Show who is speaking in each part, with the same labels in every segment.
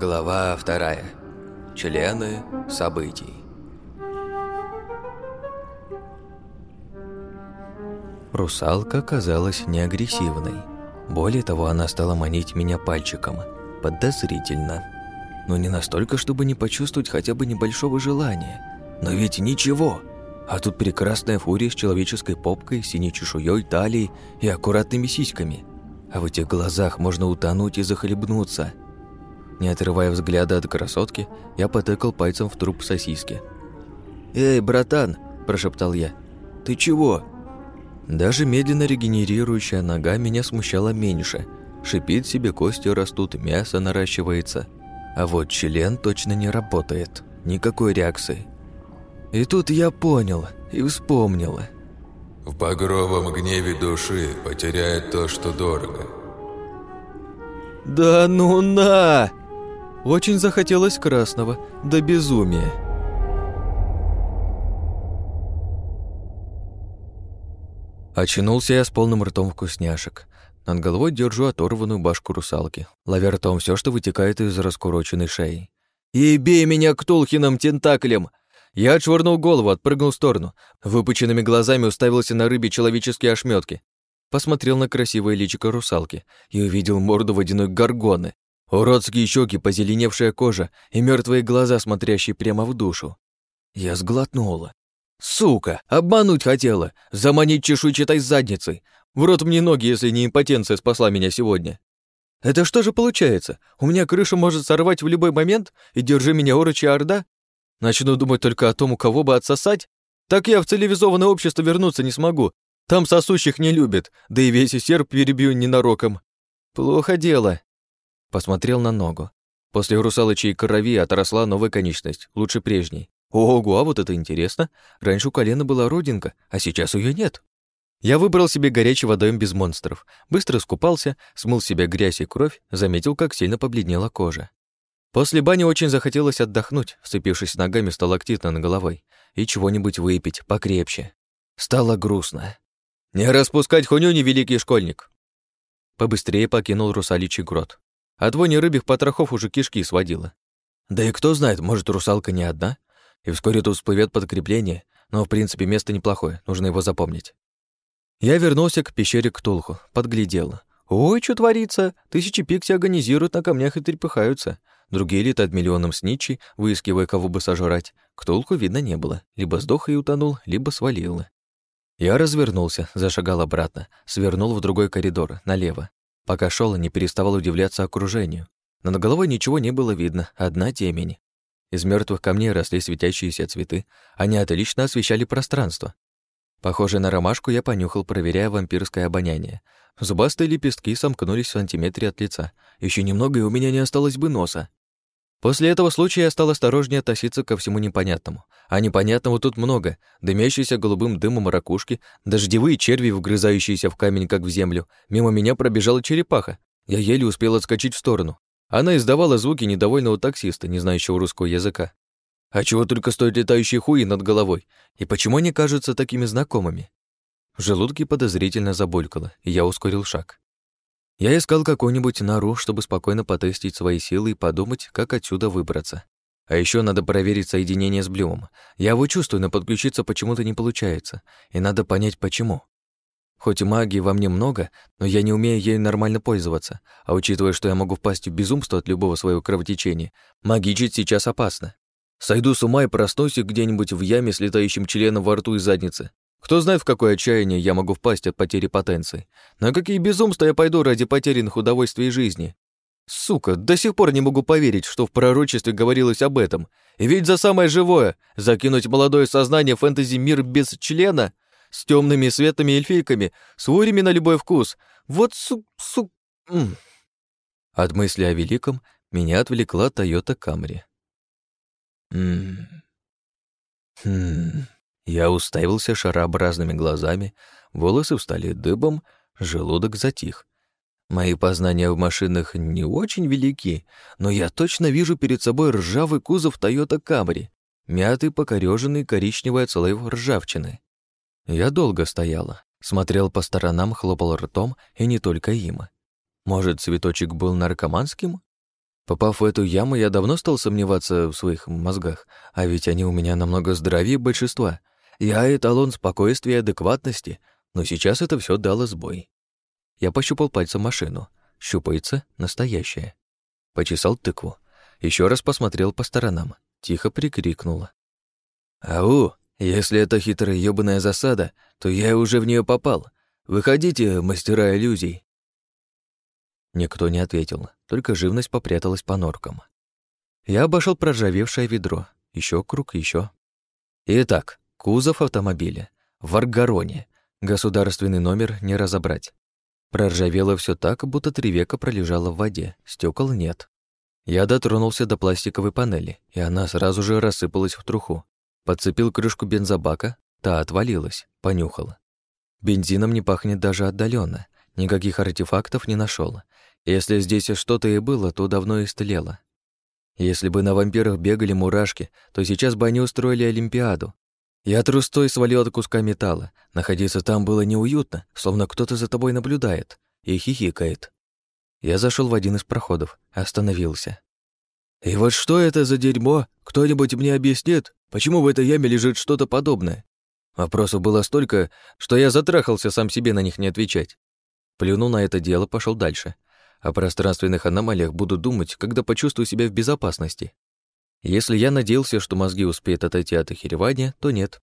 Speaker 1: Глава вторая. Члены событий. Русалка казалась неагрессивной. Более того, она стала манить меня пальчиком. Подозрительно. Но не настолько, чтобы не почувствовать хотя бы небольшого желания. Но ведь ничего. А тут прекрасная фурия с человеческой попкой, синей чешуей, талией и аккуратными сиськами. А в этих глазах можно утонуть и захлебнуться – не отрывая взгляда от красотки, я потыкал пальцем в труп сосиски. «Эй, братан!» – прошептал я. «Ты чего?» Даже медленно регенерирующая нога меня смущала меньше. Шипит себе, кости растут, мясо наращивается. А вот член точно не работает. Никакой реакции. И тут я понял и вспомнил.
Speaker 2: В багровом гневе души потеряет то, что дорого.
Speaker 1: «Да ну на!» Очень захотелось красного, до безумия. Очнулся я с полным ртом вкусняшек. Над головой держу оторванную башку русалки, ловя ртом все, что вытекает из раскуроченной шеи. «И бей меня к Тулхиным тентаклям!» Я отшвырнул голову, отпрыгнул в сторону, выпученными глазами уставился на рыбе человеческие ошметки, посмотрел на красивое личико русалки и увидел морду водяной горгоны, Уродские щеки, позеленевшая кожа и мертвые глаза, смотрящие прямо в душу. Я сглотнула. Сука, обмануть хотела, заманить чешуйчатой задницей. В рот мне ноги, если не импотенция спасла меня сегодня. Это что же получается? У меня крышу может сорвать в любой момент, и держи меня орочья орда? Начну думать только о том, у кого бы отсосать? Так я в цивилизованное общество вернуться не смогу. Там сосущих не любят, да и весь серп перебью ненароком. Плохо дело. Посмотрел на ногу. После русалочей крови отросла новая конечность, лучше прежней. Ого, а вот это интересно. Раньше у колена была родинка, а сейчас ее нет. Я выбрал себе горячий водоем без монстров, быстро скупался, смыл себе грязь и кровь, заметил, как сильно побледнела кожа. После бани очень захотелось отдохнуть, вцепившись ногами сталактитно на головой, и чего-нибудь выпить покрепче. Стало грустно. «Не распускать хуйню, невеликий школьник!» Побыстрее покинул русаличий грот. От вони рыбьих потрохов уже кишки сводило. Да и кто знает, может, русалка не одна? И вскоре тут всплывет подкрепление, но, в принципе, место неплохое, нужно его запомнить. Я вернулся к пещере Ктулху, подглядел. Ой, что творится? Тысячи пикси агонизируют на камнях и трепыхаются. Другие летают миллионом сничей, выискивая, кого бы сожрать. Ктулху видно не было. Либо сдох и утонул, либо свалил. Я развернулся, зашагал обратно, свернул в другой коридор, налево. Пока шел, не переставал удивляться окружению. Но над головой ничего не было видно, одна темень. Из мертвых камней росли светящиеся цветы, они отлично освещали пространство. Похоже на ромашку я понюхал, проверяя вампирское обоняние. Зубастые лепестки сомкнулись в сантиметре от лица. Еще немного, и у меня не осталось бы носа. После этого случая я стал осторожнее относиться ко всему непонятному. А непонятного тут много. Дымящиеся голубым дымом ракушки, дождевые черви, вгрызающиеся в камень, как в землю. Мимо меня пробежала черепаха. Я еле успел отскочить в сторону. Она издавала звуки недовольного таксиста, не знающего русского языка. А чего только стоят летающие хуи над головой? И почему они кажутся такими знакомыми? В желудке подозрительно забулькало, и я ускорил шаг. Я искал какую-нибудь нору, чтобы спокойно потестить свои силы и подумать, как отсюда выбраться. А еще надо проверить соединение с Блюмом. Я его чувствую, но подключиться почему-то не получается, и надо понять, почему. Хоть магии во мне много, но я не умею ею нормально пользоваться, а учитывая, что я могу впасть в безумство от любого своего кровотечения, магичить сейчас опасно. Сойду с ума и проснусь где-нибудь в яме с летающим членом во рту и заднице, кто знает, в какое отчаяние я могу впасть от потери потенции. На какие безумства я пойду ради потерянных удовольствий жизни. Сука, до сих пор не могу поверить, что в пророчестве говорилось об этом. И ведь за самое живое — закинуть молодое сознание фэнтези-мир без члена, с темными светлыми эльфийками, с урями на любой вкус. Вот су... су... М. От мысли о великом меня отвлекла Тойота Камри. Хм. Я уставился шарообразными глазами, волосы встали дыбом, желудок затих. Мои познания в машинах не очень велики, но я точно вижу перед собой ржавый кузов Toyota Camry, мятый, покорёженный коричневой отслоев ржавчины. Я долго стояла, смотрел по сторонам, хлопал ртом, и не только им. Может, цветочек был наркоманским? Попав в эту яму, я давно стал сомневаться в своих мозгах, а ведь они у меня намного здоровее большинства. Я эталон спокойствия и адекватности, но сейчас это все дало сбой. Я пощупал пальцем машину. Щупается настоящая. Почесал тыкву. Еще раз посмотрел по сторонам. Тихо прикрикнула. «Ау, если это хитрая ёбаная засада, то я уже в нее попал. Выходите, мастера иллюзий». Никто не ответил, только живность попряталась по норкам. Я обошел проржавевшее ведро. Еще круг, еще. Итак, кузов автомобиля. В Аргароне. Государственный номер не разобрать. Проржавело все так, будто три века пролежало в воде. Стекол нет. Я дотронулся до пластиковой панели, и она сразу же рассыпалась в труху. Подцепил крышку бензобака, та отвалилась, понюхала. Бензином не пахнет даже отдаленно, никаких артефактов не нашел. Если здесь что-то и было, то давно истлело. Если бы на вампирах бегали мурашки, то сейчас бы они устроили Олимпиаду. Я трустой свалил от куска металла. Находиться там было неуютно, словно кто-то за тобой наблюдает и хихикает. Я зашел в один из проходов, остановился. «И вот что это за дерьмо? Кто-нибудь мне объяснит, почему в этой яме лежит что-то подобное?» Вопросов было столько, что я затрахался сам себе на них не отвечать. Плюнул на это дело, пошел дальше. О пространственных аномалиях буду думать, когда почувствую себя в безопасности. Если я надеялся, что мозги успеют отойти от охеревания, то нет.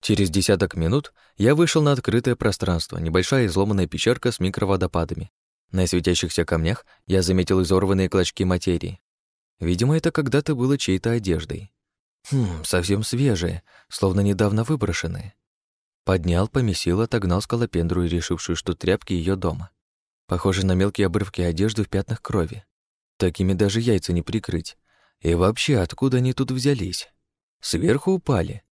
Speaker 1: Через десяток минут я вышел на открытое пространство, небольшая изломанная пещерка с микроводопадами. На светящихся камнях я заметил изорванные клочки материи. Видимо, это когда-то было чьей-то одеждой. Хм, совсем свежие, словно недавно выброшенные. Поднял, помесил, отогнал скалопендру решившую, что тряпки ее дома. Похоже на мелкие обрывки одежды в пятнах крови. Такими даже яйца не прикрыть. И вообще, откуда они тут взялись? Сверху упали.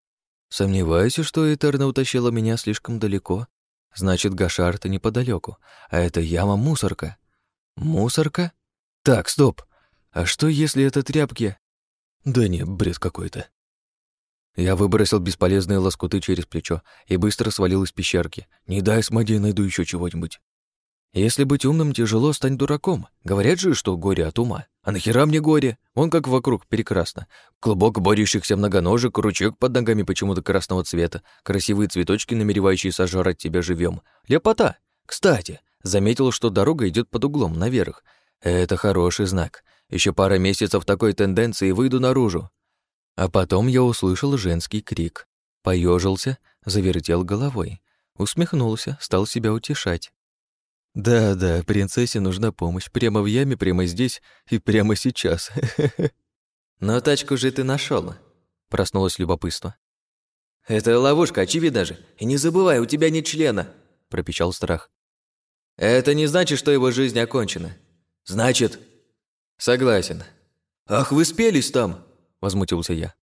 Speaker 1: Сомневаюсь, что Этерна утащила меня слишком далеко. Значит, Гашарта неподалеку, а это яма-мусорка. Мусорка? Так, стоп. А что, если это тряпки? Да не, бред какой-то. Я выбросил бесполезные лоскуты через плечо и быстро свалил из пещерки. Не дай смоде найду еще чего-нибудь. Если быть умным тяжело, стань дураком. Говорят же, что горе от ума. А нахера мне горе? Он как вокруг, прекрасно. Клубок борющихся многоножек, ручек под ногами почему-то красного цвета, красивые цветочки, намеревающие сожрать тебя живьем. Лепота. Кстати, заметил, что дорога идет под углом, наверх. Это хороший знак. Еще пара месяцев такой тенденции выйду наружу. А потом я услышал женский крик. Поежился, завертел головой. Усмехнулся, стал себя утешать. Да-да, принцессе нужна помощь. Прямо в яме, прямо здесь и прямо сейчас. Но тачку же ты нашел. Проснулось любопытство. Это ловушка, очевидно же. И не забывай, у тебя нет члена, пропищал страх. Это не значит, что его жизнь окончена. Значит, согласен. Ах, вы спелись там, возмутился я.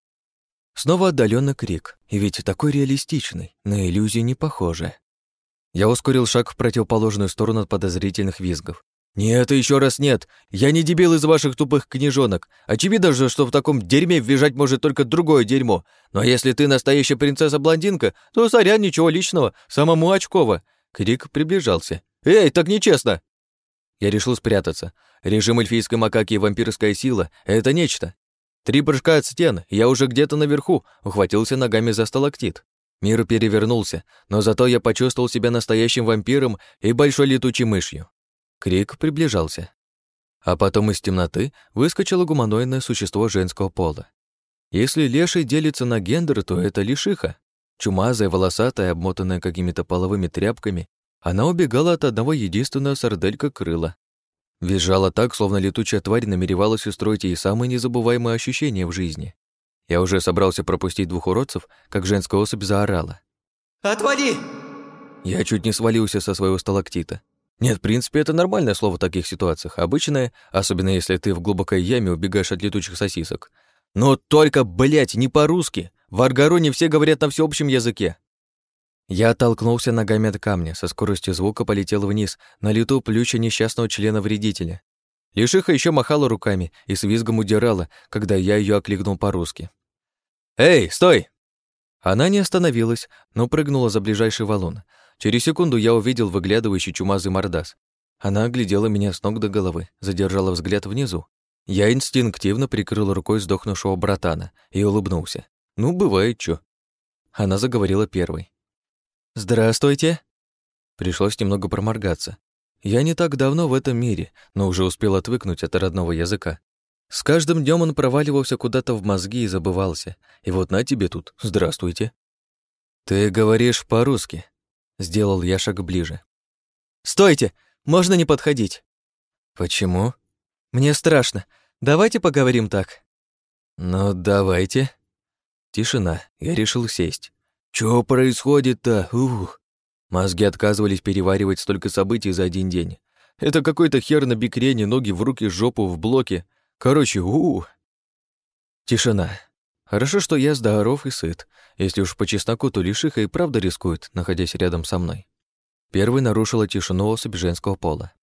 Speaker 1: Снова отдаленный крик, и ведь такой реалистичный, на иллюзию не похоже. Я ускорил шаг в противоположную сторону от подозрительных визгов. «Нет, еще раз нет! Я не дебил из ваших тупых книжонок. Очевидно же, что в таком дерьме вбежать может только другое дерьмо. Но если ты настоящая принцесса-блондинка, то, сорян, ничего личного, самому очково!» Крик приближался. «Эй, так нечестно!» Я решил спрятаться. Режим эльфийской макаки и вампирская сила — это нечто. Три прыжка от стен, я уже где-то наверху, ухватился ногами за сталактит. Мир перевернулся, но зато я почувствовал себя настоящим вампиром и большой летучей мышью. Крик приближался. А потом из темноты выскочило гуманоидное существо женского пола. Если леший делится на гендер, то это лишиха. Чумазая, волосатая, обмотанная какими-то половыми тряпками, она убегала от одного единственного сарделька крыла. Визжала так, словно летучая тварь намеревалась устроить ей самые незабываемые ощущения в жизни. Я уже собрался пропустить двух уродцев, как женская особь заорала.
Speaker 3: «Отвали!»
Speaker 1: Я чуть не свалился со своего сталактита. Нет, в принципе, это нормальное слово в таких ситуациях. Обычное, особенно если ты в глубокой яме убегаешь от летучих сосисок. Но только, блядь, не по-русски. В Аргароне все говорят на всеобщем языке. Я оттолкнулся ногами от камня, со скоростью звука полетел вниз, на лету плюща несчастного члена вредителя. Лишиха еще махала руками и с визгом удирала, когда я ее окликнул по-русски. «Эй, стой!» Она не остановилась, но прыгнула за ближайший валун. Через секунду я увидел выглядывающий чумазый мордас. Она оглядела меня с ног до головы, задержала взгляд внизу Я инстинктивно прикрыл рукой сдохнувшего братана и улыбнулся. Ну, бывает чё. Она заговорила первой. «Здравствуйте!» Пришлось немного проморгаться. Я не так давно в этом мире, но уже успел отвыкнуть от родного языка. С каждым днем он проваливался куда-то в мозги и забывался. И вот на тебе тут «Здравствуйте». «Ты говоришь по-русски», — сделал я шаг ближе. «Стойте! Можно не подходить!» «Почему?» «Мне страшно. Давайте поговорим так». «Ну, давайте». Тишина. Я решил сесть. «Чё происходит-то? Ух!» Мозги отказывались переваривать столько событий за один день. Это какой-то хер на бикрене, ноги в руки, жопу в блоке. Короче, у, -у. Тишина. Хорошо, что я здоров и сыт. Если уж по чесноку, то лишиха и правда рискует, находясь рядом со мной. Первый нарушила тишину особь женского пола.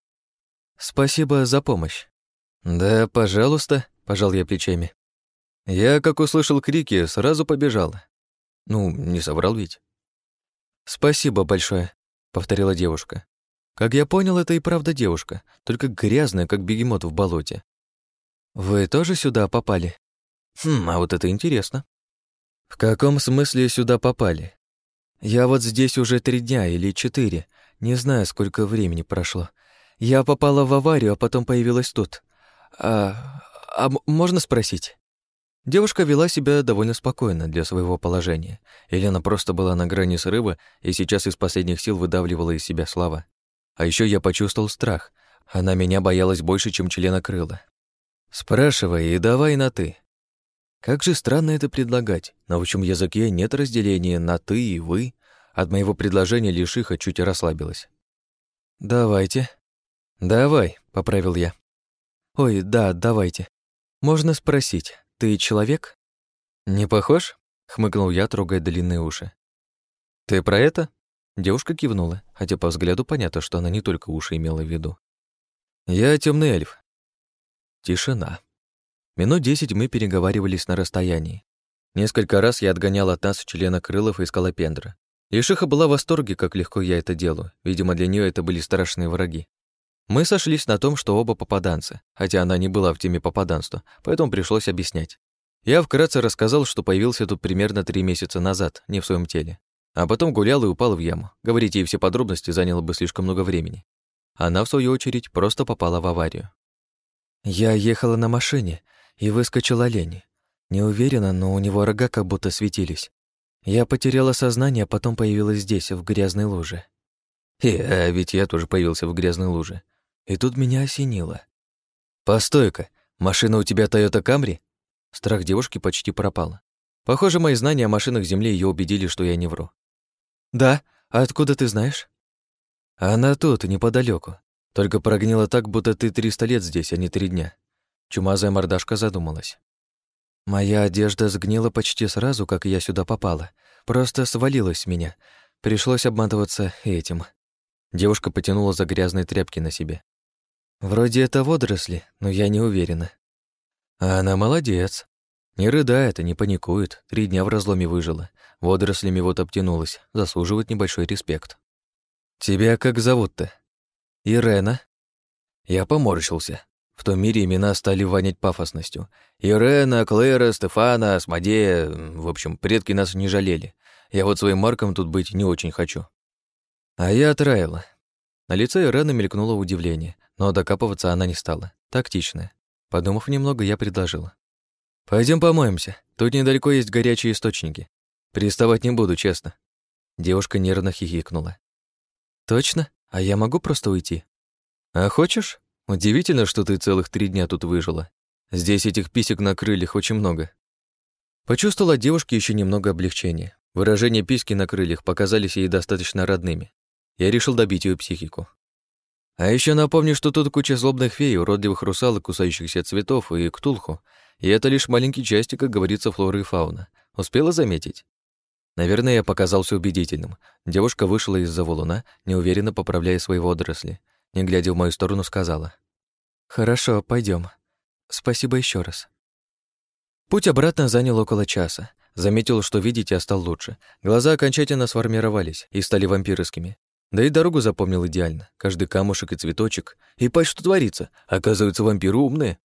Speaker 1: «Спасибо за помощь». «Да, пожалуйста», — пожал я плечами. Я, как услышал крики, сразу побежал. Ну, не соврал ведь. «Спасибо большое», — повторила девушка. Как я понял, это и правда девушка, только грязная, как бегемот в болоте. «Вы тоже сюда попали?» «Хм, а вот это интересно». «В каком смысле сюда попали?» «Я вот здесь уже три дня или четыре, не знаю, сколько времени прошло. Я попала в аварию, а потом появилась тут. А, а можно спросить?» Девушка вела себя довольно спокойно для своего положения. Елена просто была на грани срыва и сейчас из последних сил выдавливала из себя слова. А еще я почувствовал страх. Она меня боялась больше, чем члена крыла. «Спрашивай и давай на «ты». Как же странно это предлагать. На общем языке нет разделения на «ты» и «вы». От моего предложения лишиха чуть расслабилась. «Давайте». «Давай», — поправил я. «Ой, да, давайте. Можно спросить, «Ты человек?» «Не похож?» — хмыкнул я, трогая длинные уши. «Ты про это?» Девушка кивнула, хотя по взгляду понятно, что она не только уши имела в виду. «Я темный эльф». Тишина. Минут десять мы переговаривались на расстоянии. Несколько раз я отгонял от нас члена крылов и скалопендра. Ишиха была в восторге, как легко я это делаю. Видимо, для нее это были страшные враги. Мы сошлись на том, что оба попаданцы, хотя она не была в теме попаданства, поэтому пришлось объяснять. Я вкратце рассказал, что появился тут примерно три месяца назад, не в своем теле. А потом гулял и упал в яму. Говорить ей все подробности заняло бы слишком много времени. Она, в свою очередь, просто попала в аварию. Я ехала на машине, и выскочил олень. Не уверена, но у него рога как будто светились. Я потеряла сознание, а потом появилась здесь, в грязной луже. И, а ведь я тоже появился в грязной луже. И тут меня осенило. «Постой-ка, машина у тебя Toyota Camry?» Страх девушки почти пропал. Похоже, мои знания о машинах Земли ее убедили, что я не вру. «Да, а откуда ты знаешь?» «Она тут, неподалеку. Только прогнила так, будто ты триста лет здесь, а не три дня». Чумазая мордашка задумалась. «Моя одежда сгнила почти сразу, как я сюда попала. Просто свалилась с меня. Пришлось обматываться этим». Девушка потянула за грязные тряпки на себе. Вроде это водоросли, но я не уверена. А она молодец. Не рыдает и не паникует. Три дня в разломе выжила. Водорослями вот обтянулась. Заслуживает небольшой респект. Тебя как зовут-то? Ирена. Я поморщился. В том мире имена стали вонять пафосностью. Ирена, Клэра, Стефана, Асмодея... В общем, предки нас не жалели. Я вот своим марком тут быть не очень хочу. А я отраила. На лице Ирены мелькнуло удивление, но докапываться она не стала. Тактичная. Подумав немного, я предложила. Пойдем помоемся. Тут недалеко есть горячие источники. Приставать не буду, честно». Девушка нервно хихикнула. «Точно? А я могу просто уйти?» «А хочешь? Удивительно, что ты целых три дня тут выжила. Здесь этих писек на крыльях очень много». Почувствовала от девушки еще немного облегчения. Выражения писки на крыльях показались ей достаточно родными. Я решил добить ее психику. А еще напомню, что тут куча злобных фей, уродливых русалок, кусающихся цветов и ктулху, и это лишь маленькие части, как говорится, флоры и фауна. Успела заметить? Наверное, я показался убедительным. Девушка вышла из-за валуна, неуверенно поправляя свои водоросли. Не глядя в мою сторону, сказала. «Хорошо, пойдем. Спасибо еще раз». Путь обратно занял около часа. Заметил, что видеть я стал лучше. Глаза окончательно сформировались и стали вампирскими. Да и дорогу запомнил идеально. Каждый камушек и цветочек. И пасть, что творится. Оказывается, вампиры умные.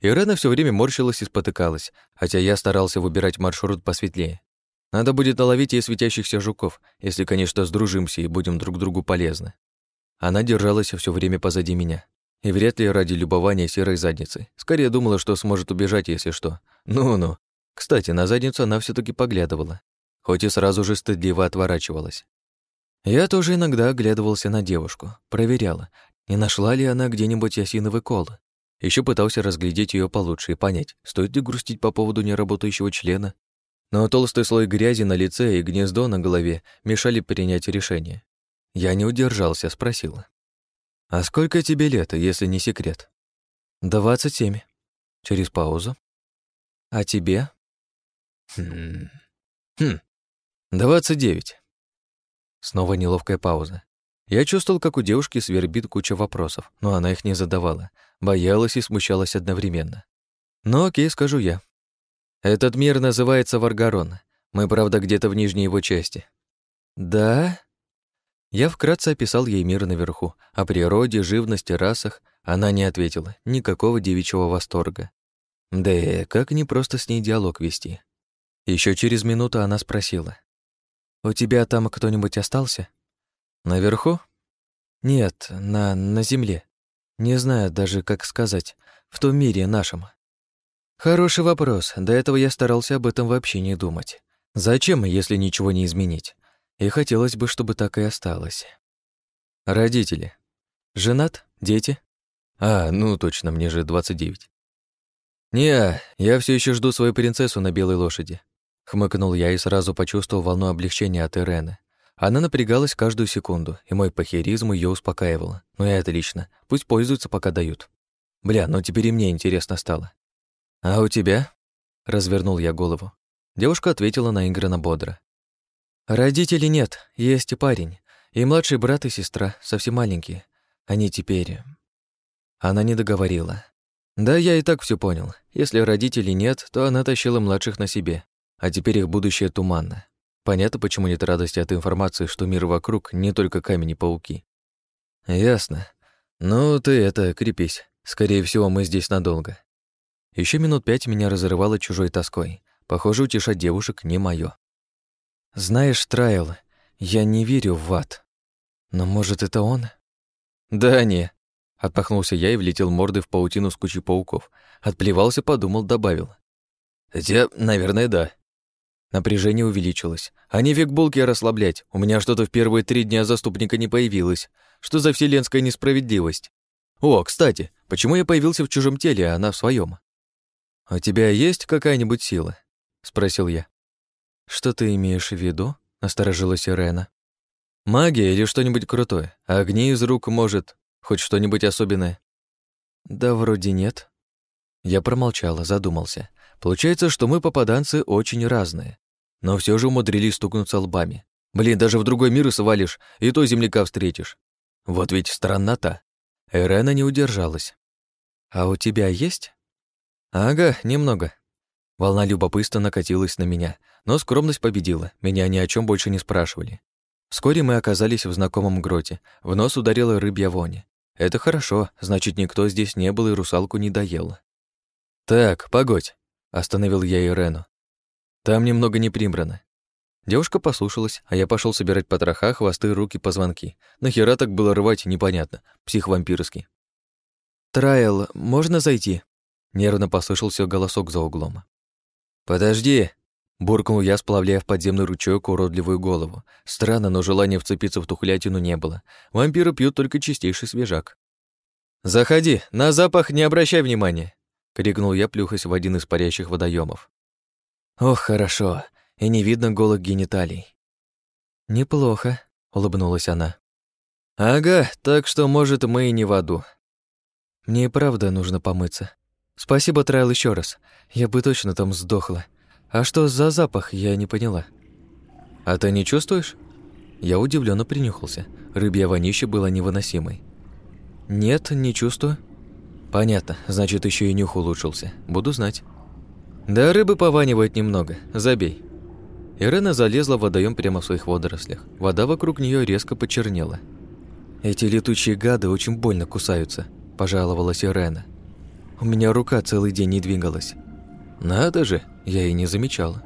Speaker 1: Ирена все время морщилась и спотыкалась, хотя я старался выбирать маршрут посветлее. Надо будет наловить ей светящихся жуков, если, конечно, сдружимся и будем друг другу полезны. Она держалась все время позади меня. И вряд ли ради любования серой задницей. Скорее думала, что сможет убежать, если что. Ну-ну. Кстати, на задницу она все таки поглядывала. Хоть и сразу же стыдливо отворачивалась. Я тоже иногда оглядывался на девушку, проверяла, не нашла ли она где-нибудь ясиновый кол. Еще пытался разглядеть ее получше и понять, стоит ли грустить по поводу неработающего члена. Но толстый слой грязи на лице и гнездо на голове мешали принять решение. Я не удержался, спросил. «А сколько тебе лет, если не секрет?» «Двадцать семь». Через паузу. «А тебе?» «Хм... Хм... Двадцать девять». Снова неловкая пауза. Я чувствовал, как у девушки свербит куча вопросов, но она их не задавала, боялась и смущалась одновременно. Но окей, скажу я. Этот мир называется Варгарон. Мы, правда, где-то в нижней его части. Да? Я вкратце описал ей мир наверху, о природе, живности, расах. Она не ответила, никакого девичьего восторга. Да как не просто с ней диалог вести. Еще через минуту она спросила. «У тебя там кто-нибудь остался?» Наверху? Нет, на, на земле. Не знаю даже, как сказать. В том мире нашем. Хороший вопрос. До этого я старался об этом вообще не думать. Зачем, если ничего не изменить? И хотелось бы, чтобы так и осталось. Родители. Женат? Дети? А, ну точно, мне же 29. Не, я все еще жду свою принцессу на белой лошади. Хмыкнул я и сразу почувствовал волну облегчения от Ирены. Она напрягалась каждую секунду, и мой похеризм ее успокаивал. Ну и отлично, пусть пользуются, пока дают. Бля, ну теперь и мне интересно стало. «А у тебя?» — развернул я голову. Девушка ответила наигранно бодро. «Родителей нет, есть и парень. И младший брат и сестра, совсем маленькие. Они теперь...» Она не договорила. Да, я и так все понял. Если родителей нет, то она тащила младших на себе, а теперь их будущее туманно. Понятно, почему нет радости от информации, что мир вокруг не только камень и пауки. Ясно. Ну, ты это, крепись. Скорее всего, мы здесь надолго. Еще минут пять меня разрывало чужой тоской. Похоже, утешать девушек не моё. Знаешь, Трайл, я не верю в ад. Но может, это он? Да не. Отпахнулся я и влетел мордой в паутину с кучей пауков. Отплевался, подумал, добавил. Хотя, наверное, да. Напряжение увеличилось. А не век булки расслаблять. У меня что-то в первые три дня заступника не появилось. Что за вселенская несправедливость? О, кстати, почему я появился в чужом теле, а она в своем? «У тебя есть какая-нибудь сила?» — спросил я. «Что ты имеешь в виду?» — насторожилась Ирена. «Магия или что-нибудь крутое? Огни из рук, может, хоть что-нибудь особенное?» «Да вроде нет». Я промолчала, задумался. Получается, что мы, попаданцы, очень разные. Но все же умудрились стукнуться лбами. Блин, даже в другой мир свалишь, и то земляка встретишь. Вот ведь страннота. Эрена не удержалась. «А у тебя есть?» «Ага, немного». Волна любопытства накатилась на меня, но скромность победила, меня ни о чем больше не спрашивали. Вскоре мы оказались в знакомом гроте, в нос ударила рыбья вонь. Это хорошо, значит, никто здесь не был и русалку не доел. «Так, погодь», Остановил я Ирену. Там немного не прибрано. Девушка послушалась, а я пошел собирать потроха, хвосты, руки, позвонки. Нахера так было рвать, непонятно. Психвампирский. «Трайл, можно зайти?» Нервно послышался голосок за углом. «Подожди!» Буркнул я, сплавляя в подземный ручеёк уродливую голову. Странно, но желания вцепиться в тухлятину не было. Вампиры пьют только чистейший свежак. «Заходи, на запах не обращай внимания!» крикнул я, плюхаясь в один из парящих водоемов. Ох, хорошо, и не видно голых гениталий. Неплохо, улыбнулась она. Ага, так что, может, мы и не в аду. Мне и правда нужно помыться. Спасибо, Трайл, еще раз. Я бы точно там сдохла. А что за запах, я не поняла. А ты не чувствуешь? Я удивленно принюхался. Рыбья вонища была невыносимой. Нет, не чувствую. Понятно, значит, еще и нюх улучшился. Буду знать. Да, рыбы пованивает немного. Забей. Ирена залезла в водоем прямо в своих водорослях. Вода вокруг нее резко почернела. Эти летучие гады очень больно кусаются, пожаловалась Ирена. У меня рука целый день не двигалась. Надо же, я и не замечала.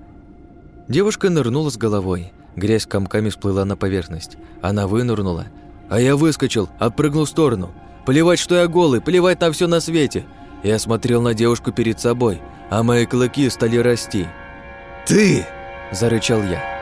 Speaker 1: Девушка нырнула с головой. Грязь комками всплыла на поверхность. Она вынырнула, а я выскочил, отпрыгнул в сторону. Плевать, что я голый, плевать на все на свете. Я смотрел на девушку перед собой, а мои клыки стали расти. «Ты!» – зарычал я.